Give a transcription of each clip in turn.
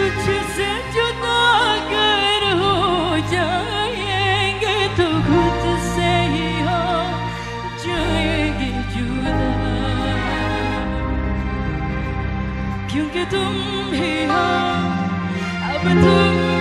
तुझसे जुदा अगर हो जाएँगे तो खुद से ही हो जाएँगे जुदा। क्योंकि तुम ही हो, अब तुम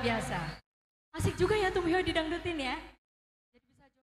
biasa. Asik juga ya Tumio didangdutin ya.